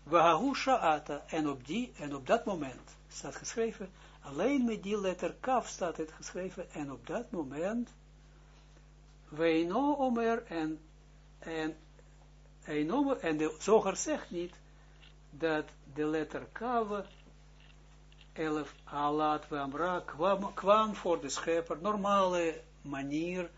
Wahu sha'ata, en op die, en op dat moment staat geschreven, Alleen met die letter kaf staat het geschreven en op dat moment Weino Omer en en en de zoger zegt niet dat de letter kaf 11 alat Amra kwam, kwam voor de schepper normale manier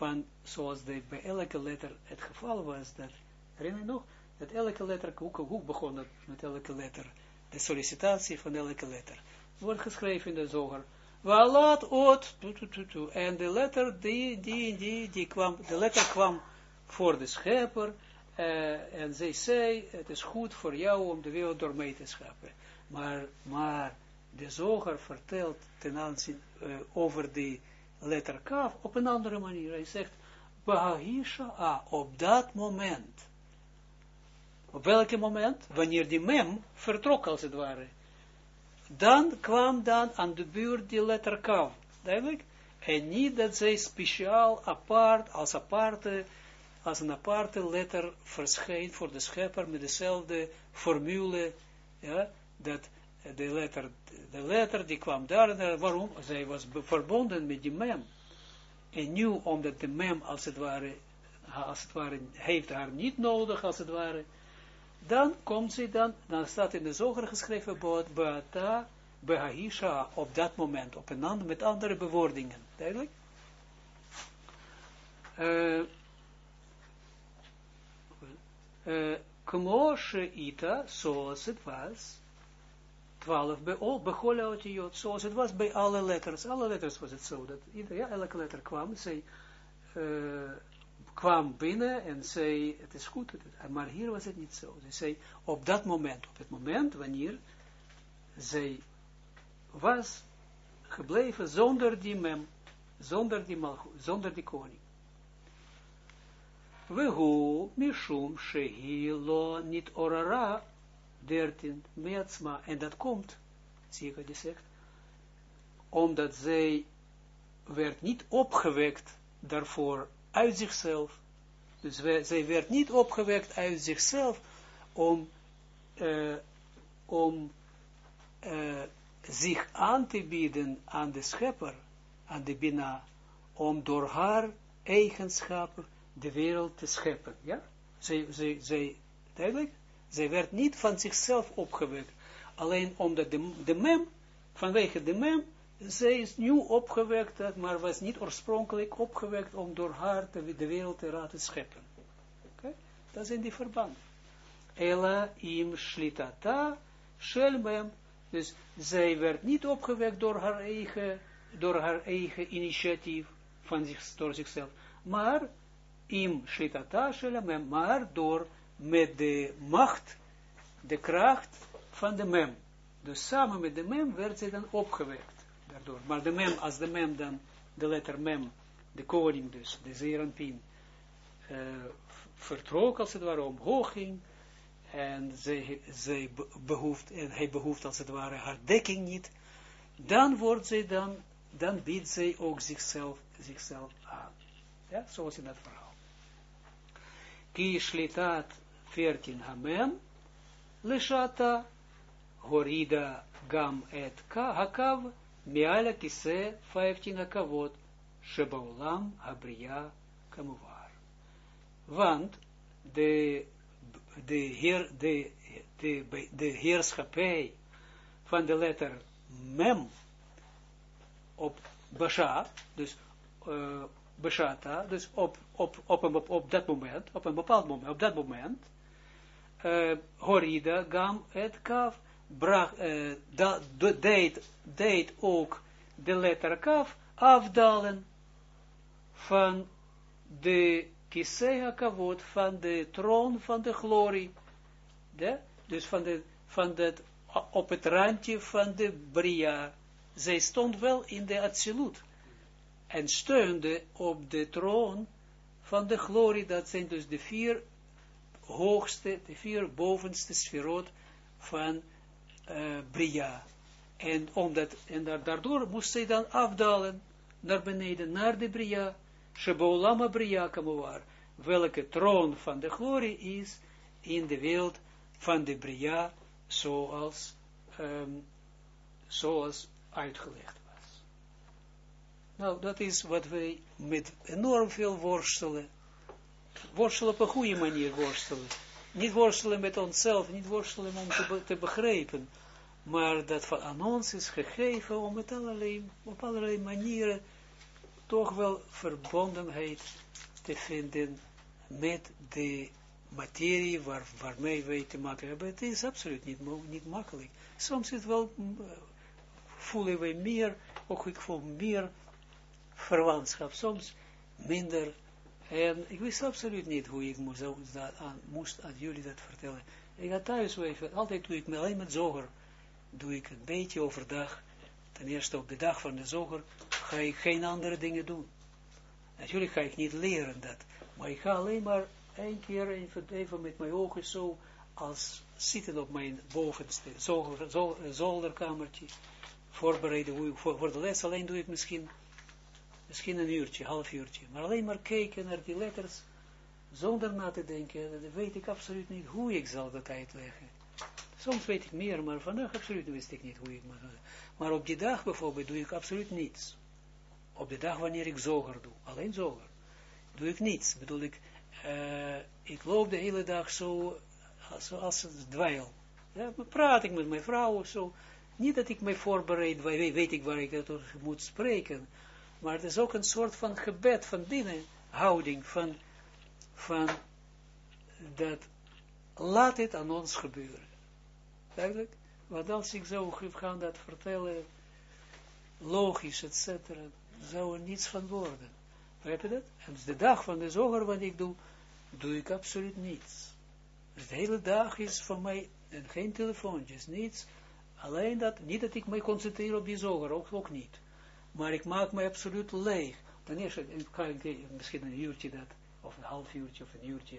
van zoals de, bij elke letter het geval was dat herinner je nog dat elke letter hoe, hoe begon het met elke letter de sollicitatie van elke letter wordt geschreven in de zoger. Walat ot, en de letter die, die, die, die kwam, de letter kwam voor de schepper, uh, en zij zei, het is goed voor jou om de wereld door mij te scheppen. Maar, maar de zoger vertelt ten aanzien uh, over die letter kaf op een andere manier. Hij zegt, Bahisha, op dat moment. Op welke moment? Wanneer die mem vertrok als het ware dan kwam dan aan de buurt die letter Kav. Duidelijk? En niet dat zij speciaal apart, als aparte, als een aparte letter verscheen voor de schepper met dezelfde formule, ja, dat de letter, de letter die kwam daar, waarom? Zij was verbonden met die mem. En nu, omdat de mem, als het ware, als het ware, heeft haar niet nodig, als het ware, dan komt ze dan, dan staat in de zoger geschreven, Baata behaisha op dat moment, op een ander, met andere bewoordingen. Duidelijk? Uh, uh, ita, zoals het was, 12 bij zoals het was bij alle letters. Alle letters was het zo, dat ja, elke letter kwam, zij uh, kwam binnen en zei, het is goed, maar hier was het niet zo. Ze zei, op dat moment, op het moment wanneer zij was gebleven zonder die mem, zonder die zonder die koning. Wehu mishum shehi lo niet orara, dertien, meatsma, en dat komt, zie ik je zegt, omdat zij werd niet opgewekt daarvoor uit zichzelf. Dus zij werd niet opgewekt uit zichzelf om, uh, om uh, zich aan te bieden aan de schepper, aan de Bina, om door haar eigenschappen de wereld te scheppen. Ja? Zij, zij, zij? Zij werd niet van zichzelf opgewekt. Alleen omdat de, de mem, vanwege de mem, zij is nu opgewekt, maar was niet oorspronkelijk opgewekt om door haar de, wereld te laten scheppen. Okay? Dat in die verband. Ela im shlitata shelmem. Dus zij werd niet opgewekt door haar eigen, door haar eigen initiatief van door zichzelf, maar im shlitata shelmem, maar door met de macht, de kracht van de mem. Dus samen met de mem werd zij dan opgewekt daardoor. Maar de mem, als de mem dan, de letter mem, de koning dus, de zeeranpien, uh, vertrok als het ware omhoog ging, en zij, zij behoeft, en hij behoeft als het ware haar dekking niet, dan wordt zij dan, dan biedt zij ook zichzelf, zichzelf aan. Ja, zoals in dat verhaal. Ki shlitat 14 hamen, lishata, horida gam et ka, hakav, Miala kise 15 akavot, Shebaulam Abriya Kamuvar. Want de, de, heer, de, de, de heerschappij van de letter Mem op Basha, dus uh, Bashata, dus op, op, op, op, op dat moment, op een bepaald moment, op dat moment, uh, Horida, Gam, et Kav, bracht, uh, da, deed, deed ook de letter kaf afdalen van de kisea kavod, van de troon van de glorie. De, dus van, de, van het, op het randje van de bria. Zij stond wel in de absolute. En steunde op de troon van de glorie. Dat zijn dus de vier hoogste, de vier bovenste sferot van uh, Bria. En, omdat, en daardoor moest zij dan afdalen naar beneden, naar de Bria, Sheboolama Bria Kamuar, welke troon van de glorie is in de wereld van de Bria, zoals, um, zoals uitgelegd was. Nou, dat is wat wij met enorm veel worstelen, worstelen op een goede manier worstelen, niet worstelen met onszelf, niet worstelen om te, begrijpen, maar dat van aan ons is gegeven om met allerlei, op allerlei manieren toch wel verbondenheid te vinden met de materie waar, waarmee wij te maken hebben. Het is absoluut niet, makkelijk. Soms is wel, mm, voelen wij meer, ook ik voel meer verwantschap, soms minder. En ik wist absoluut niet hoe ik moest, aan, moest aan jullie dat vertellen. Ik ga thuis even, altijd doe ik me alleen met zoger. Doe ik een beetje overdag, ten eerste op de dag van de zoger, ga ik geen andere dingen doen. Natuurlijk ga ik niet leren dat, maar ik ga alleen maar één keer even, met mijn ogen zo, als zitten op mijn bovenste zoger, zolderkamertje, voorbereiden voor, voor de les, alleen doe ik misschien, misschien een uurtje, half uurtje, maar alleen maar kijken naar die letters, zonder na te denken, weet ik absoluut niet hoe ik zal dat uitleggen. Soms weet ik meer, maar vandaag absoluut wist ik niet hoe ik maar. Maar op die dag bijvoorbeeld doe ik absoluut niets. Op de dag wanneer ik zoger doe, alleen zoger, doe ik niets. Bedoel ik, uh, ik loop de hele dag zo, zoals een dweil. Ja, praat ik met mijn vrouw of zo. niet dat ik mij voorbereid, weet, ik waar ik het moet spreken, maar het is ook een soort van gebed van binnenhouding, van, van dat, laat het aan ons gebeuren. Duidelijk? Want als ik zo ga dat vertellen, logisch, et cetera, zou er niets van worden. Begrijp je dat? En de dag van de zoger wat ik doe, doe ik absoluut niets. Dus de hele dag is voor mij, en geen telefoontjes, niets, alleen dat, niet dat ik me concentreer op die zoger, ook, ook niet. Maar ik maak me absoluut leeg. Dan eerst ga ik misschien een uurtje dat, of een half uurtje, of een uurtje,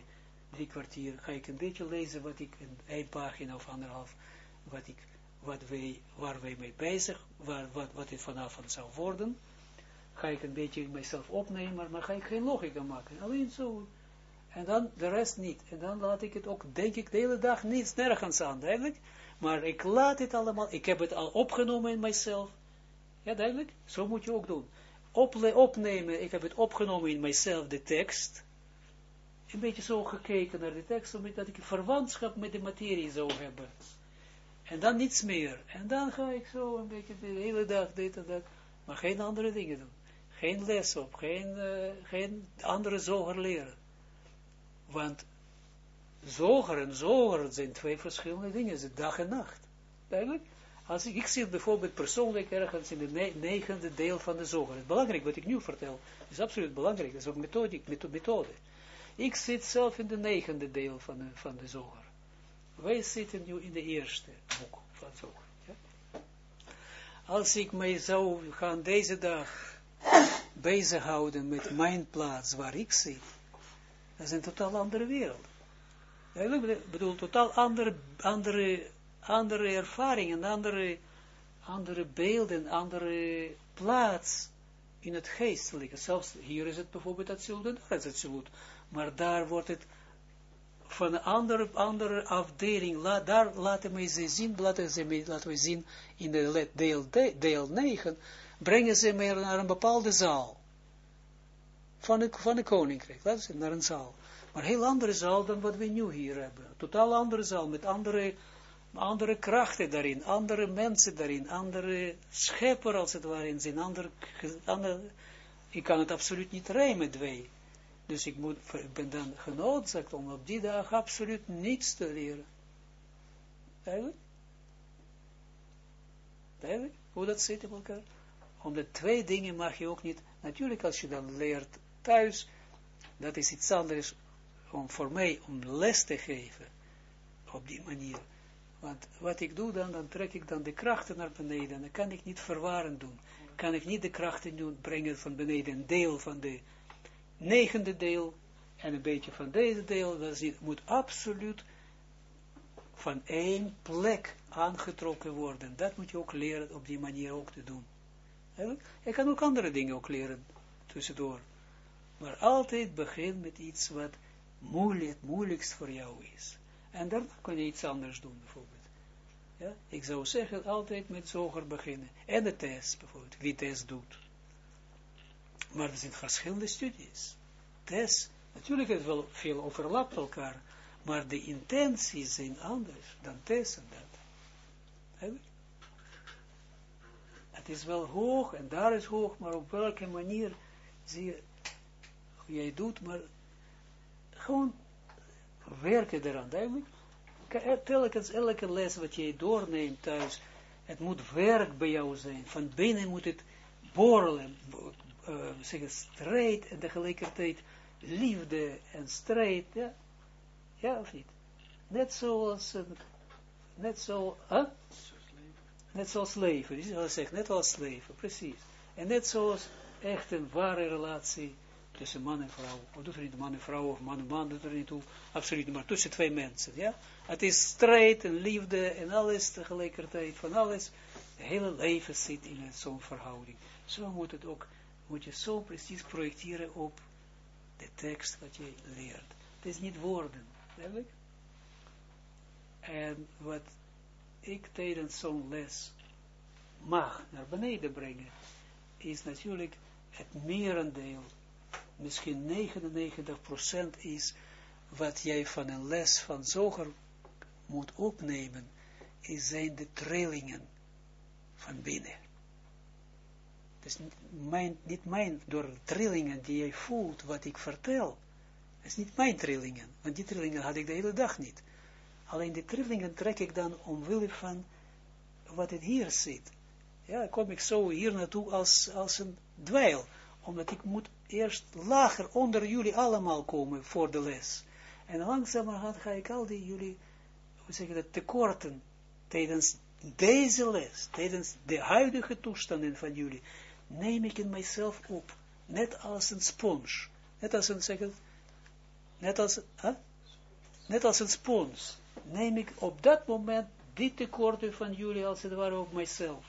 drie kwartier, ga ik een beetje lezen wat ik, in één pagina of anderhalf, wat ik, wat wij, waar wij mee bezig, waar, wat, wat het vanavond zou worden, ga ik een beetje mijzelf opnemen, maar ga ik geen logica maken. Alleen zo. En dan de rest niet. En dan laat ik het ook, denk ik, de hele dag niets nergens aan, duidelijk. Maar ik laat het allemaal, ik heb het al opgenomen in mijzelf. Ja, duidelijk? Zo moet je ook doen. Ople opnemen, ik heb het opgenomen in mijzelf, de tekst. Een beetje zo gekeken naar de tekst, omdat ik verwantschap met de materie zou hebben. En dan niets meer. En dan ga ik zo een beetje de hele dag dit en dat, maar geen andere dingen doen. Geen les op, geen, uh, geen andere zoger leren. Want zoger en zoger zijn twee verschillende dingen, het dag en nacht. Duidelijk? Als ik, ik zit bijvoorbeeld persoonlijk ergens in de negende deel van de zoger. Het is belangrijk wat ik nu vertel. Het is absoluut belangrijk. Dat is ook methodiek, methode. Ik zit zelf in de negende deel van de, van de zoger. Wij zitten nu in de eerste boek van zoger. Ja? Als ik mij zou gaan deze dag (coughs) bezighouden met mijn plaats waar ik zit, dat is een totaal andere wereld. Ik bedoel, totaal andere, andere, andere ervaringen, andere, andere beelden, andere plaats in het geestelijke. Zelfs hier is het bijvoorbeeld absoluut daar is het absoluut. Maar daar wordt het van een andere, andere afdeling, la, daar laten we ze zien, laten, ze, laten we zien in de deel, deel 9, brengen ze meer naar een bepaalde zaal. Van de, van de koninkrijk, laten ze naar een zaal. Maar een heel andere zaal dan wat we nu hier hebben. Totaal andere zaal, met andere, andere krachten daarin, andere mensen daarin, andere schepper als het ware in zijn, andere, ik kan het absoluut niet rijmen, twee. Dus ik, moet, ik ben dan genoodzaakt om op die dag absoluut niets te leren. Duidelijk? Hoe dat zit in elkaar? Omdat twee dingen mag je ook niet, natuurlijk als je dan leert thuis, dat is iets anders om voor mij om les te geven op die manier. Want wat ik doe dan, dan trek ik dan de krachten naar beneden. Dan kan ik niet verwarren doen. Kan ik niet de krachten doen, brengen van beneden, een deel van de negende deel en een beetje van deze deel. Dat moet absoluut van één plek aangetrokken worden. Dat moet je ook leren op die manier ook te doen. Je kan ook andere dingen ook leren tussendoor. Maar altijd begin met iets wat moeilijk, het moeilijkst voor jou is. En dan kan je iets anders doen, bijvoorbeeld. Ja? Ik zou zeggen, altijd met zoger beginnen. En de test, bijvoorbeeld, wie test doet. Maar er zijn verschillende studies. Test, natuurlijk is wel veel overlapt elkaar, maar de intenties zijn anders dan test en dat. Het is wel hoog en daar is hoog, maar op welke manier zie je, jij doet, maar gewoon werken eraan, duidelijk. Telkens elke les wat je doorneemt thuis, het moet werk bij jou zijn. Van binnen moet het borrelen, uh, zeggen strijd en tegelijkertijd liefde en strijd, ja, ja of niet? Net zoals, uh, net zo, huh? Net zoals leven, net als leven, precies. En net zoals echt een ware relatie tussen man en vrouw, of doet er niet man en vrouw, of man en man, doet er niet toe, absoluut maar tussen twee mensen, ja. Het is strijd en liefde en alles tegelijkertijd, van alles. Het hele leven zit in zo'n verhouding. Zo moet het ook, moet je zo precies projecteren op de tekst wat je leert. Het is niet woorden, duidelijk. En wat ik tijdens zo'n les mag naar beneden brengen, is natuurlijk het merendeel misschien 99% is wat jij van een les van zoger moet opnemen, is zijn de trillingen van binnen. Dus mijn, niet mijn, door trillingen die jij voelt, wat ik vertel, het is niet mijn trillingen, want die trillingen had ik de hele dag niet. Alleen die trillingen trek ik dan omwille van wat het hier zit. Ja, kom ik zo hier naartoe als, als een dweil, omdat ik moet eerst lager onder jullie allemaal komen voor de les. En langzamerhand ga ik al die jullie, hoe zeg je dat, tekorten tijdens deze les, tijdens de huidige toestanden van jullie, neem ik in mijzelf op, net als een spons, net als een, zeg het, net als, huh? net als een spons, neem ik op dat moment die tekorten van jullie als het ware op mijzelf.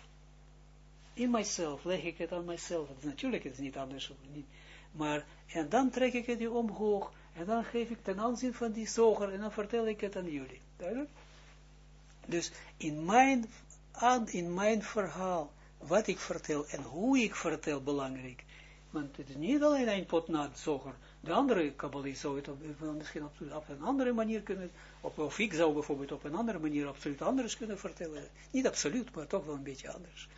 In mijzelf leg ik het aan mijzelf. Natuurlijk is het niet anders, niet, maar, en dan trek ik het die omhoog, en dan geef ik ten aanzien van die zoger, en dan vertel ik het aan jullie. Duidelijk? Dus in mijn, aan, in mijn verhaal, wat ik vertel en hoe ik vertel, belangrijk. Want het is niet alleen een pot na zoger. De andere kabbalist zou het op, misschien op, op, een andere manier kunnen, op, of ik zou bijvoorbeeld op een andere manier absoluut anders kunnen vertellen. Niet absoluut, maar toch wel een beetje anders.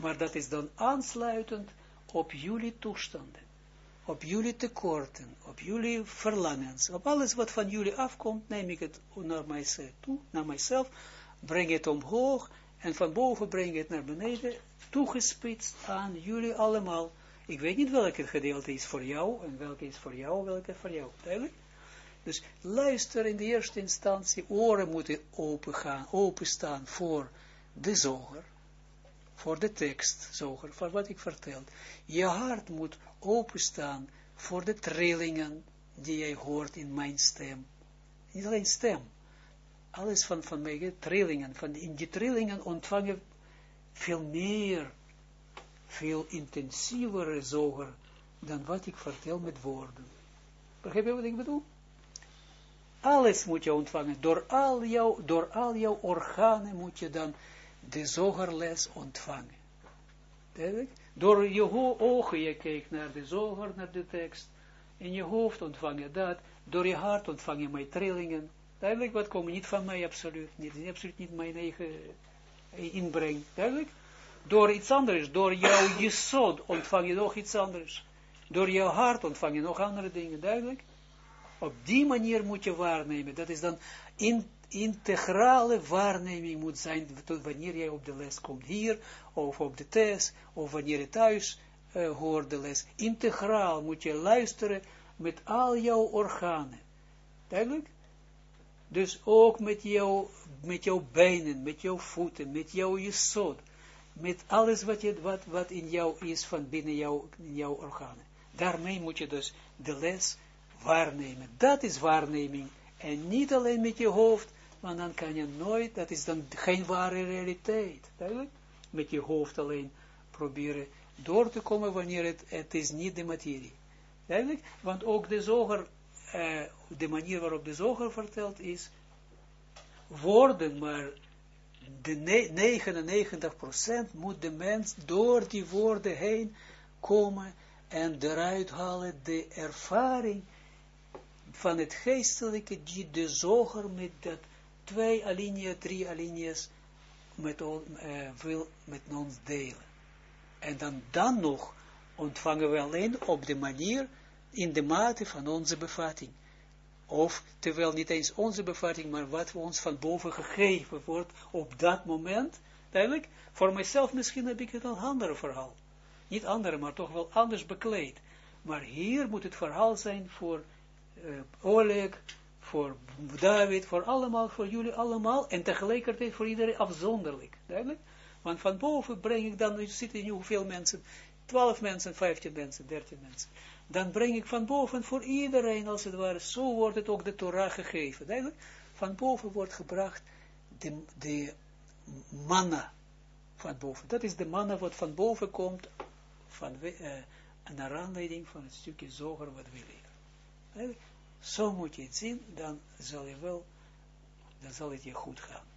Maar dat is dan aansluitend op jullie toestanden op jullie tekorten, op jullie verlangens, op alles wat van jullie afkomt, neem ik het naar mijzelf toe, naar mijzelf, breng het omhoog, en van boven breng het naar beneden, toegespitst aan jullie allemaal. Ik weet niet welke gedeelte is voor jou, en welke is voor jou, welke voor jou, duidelijk? Dus luister in de eerste instantie, oren moeten open gaan, openstaan voor de zoger, voor de tekst, zoger, voor wat ik vertel. Je hart moet openstaan voor de trillingen die jij hoort in mijn stem. Niet alleen stem, alles van, van mij, trillingen, van in die trillingen ontvangen veel meer, veel intensievere zoger dan wat ik vertel met woorden. Begrijp je wat ik bedoel? Alles moet je ontvangen, door al jouw, door al jouw organen moet je dan de zogerles ontvangen. Duidelijk? Door je ogen, je kijkt naar de zoger, naar de tekst. In je hoofd ontvang je dat. Door je hart ontvang je mijn trillingen. Duidelijk, wat komt niet van mij, absoluut niet. Absoluut niet mijn eigen eh, inbreng. Duidelijk? Door iets anders, door jouw jesod ontvang je nog iets anders. Door jouw hart ontvang je nog andere dingen. Duidelijk? Op die manier moet je waarnemen. Dat is dan in integrale waarneming moet zijn, wanneer jij op de les komt hier, of op de test, of wanneer je thuis uh, hoort de les. Integraal moet je luisteren met al jouw organen. Duidelijk? Dus ook met, jou, met jouw benen, met jouw voeten, met jouw jesod, met alles wat, je, wat, wat in jou is van binnen jou, in jouw organen. Daarmee moet je dus de les waarnemen. Dat is waarneming. En niet alleen met je hoofd, want dan kan je nooit, dat is dan geen ware realiteit, duidelijk? Met je hoofd alleen proberen door te komen wanneer het, het is niet de materie. Duidelijk? Want ook de zoger, uh, de manier waarop de zoger vertelt is woorden, maar de 99% moet de mens door die woorden heen komen en eruit halen de ervaring van het geestelijke die de zoger met dat twee alinea's, drie alinea's met, uh, wil met ons delen. En dan, dan nog ontvangen we alleen op de manier, in de mate van onze bevatting. Of, terwijl niet eens onze bevatting, maar wat ons van boven gegeven wordt op dat moment. Duidelijk, voor mijzelf misschien heb ik het een ander verhaal. Niet andere, maar toch wel anders bekleed. Maar hier moet het verhaal zijn voor uh, Oleg, voor David, voor allemaal, voor jullie allemaal, en tegelijkertijd voor iedereen afzonderlijk, duidelijk? Want van boven breng ik dan, er zitten nu hoeveel mensen, 12 mensen, 15 mensen, 13 mensen, dan breng ik van boven voor iedereen, als het ware, zo wordt het ook de Torah gegeven, duidelijk? Van boven wordt gebracht de, de manna van boven. Dat is de manna wat van boven komt, van, uh, naar aanleiding van het stukje zoger wat we leren. Zo moet je het zien, dan zal je wel, dan zal het je goed gaan.